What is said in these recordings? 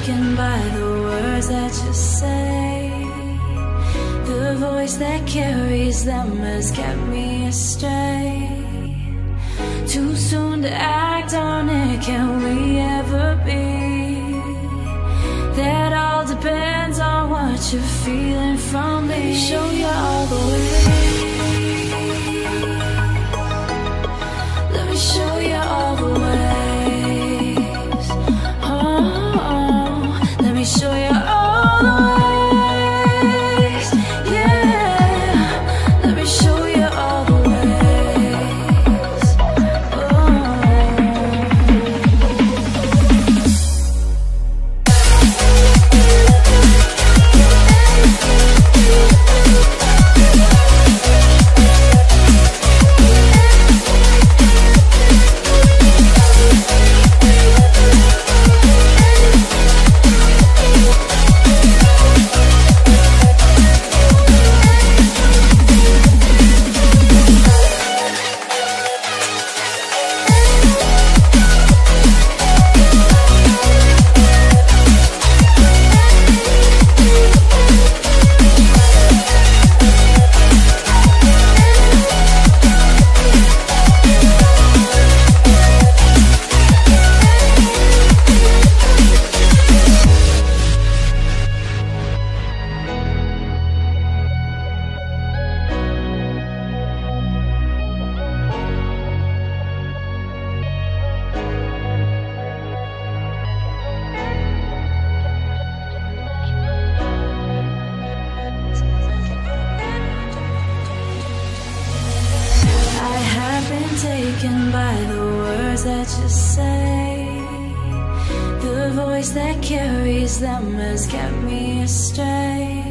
taken by the words that you say. The voice that carries them has kept me astray. Too soon to act on it, can we ever be? That all depends on what you're feeling from me. Show you all the way. By the words that you say. The voice that carries them has kept me astray.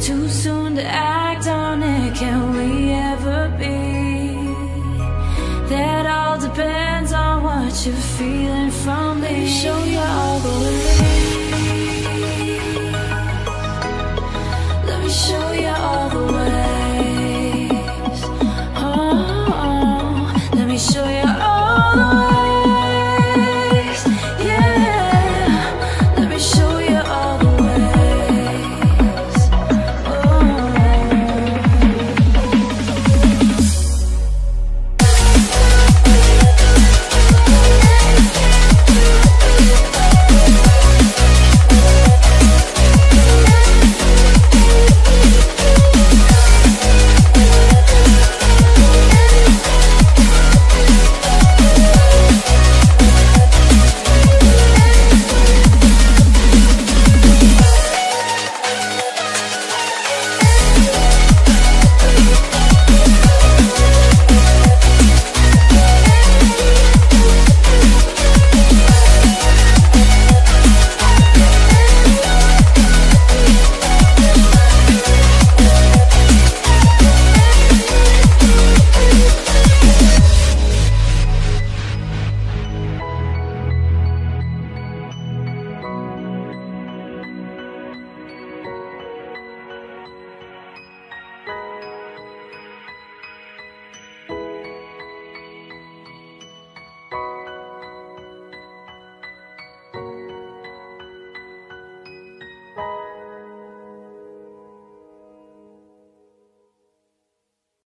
Too soon to act on it, can we ever be? That all depends on what you're feeling from me. Show you all the way.